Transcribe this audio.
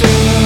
I'm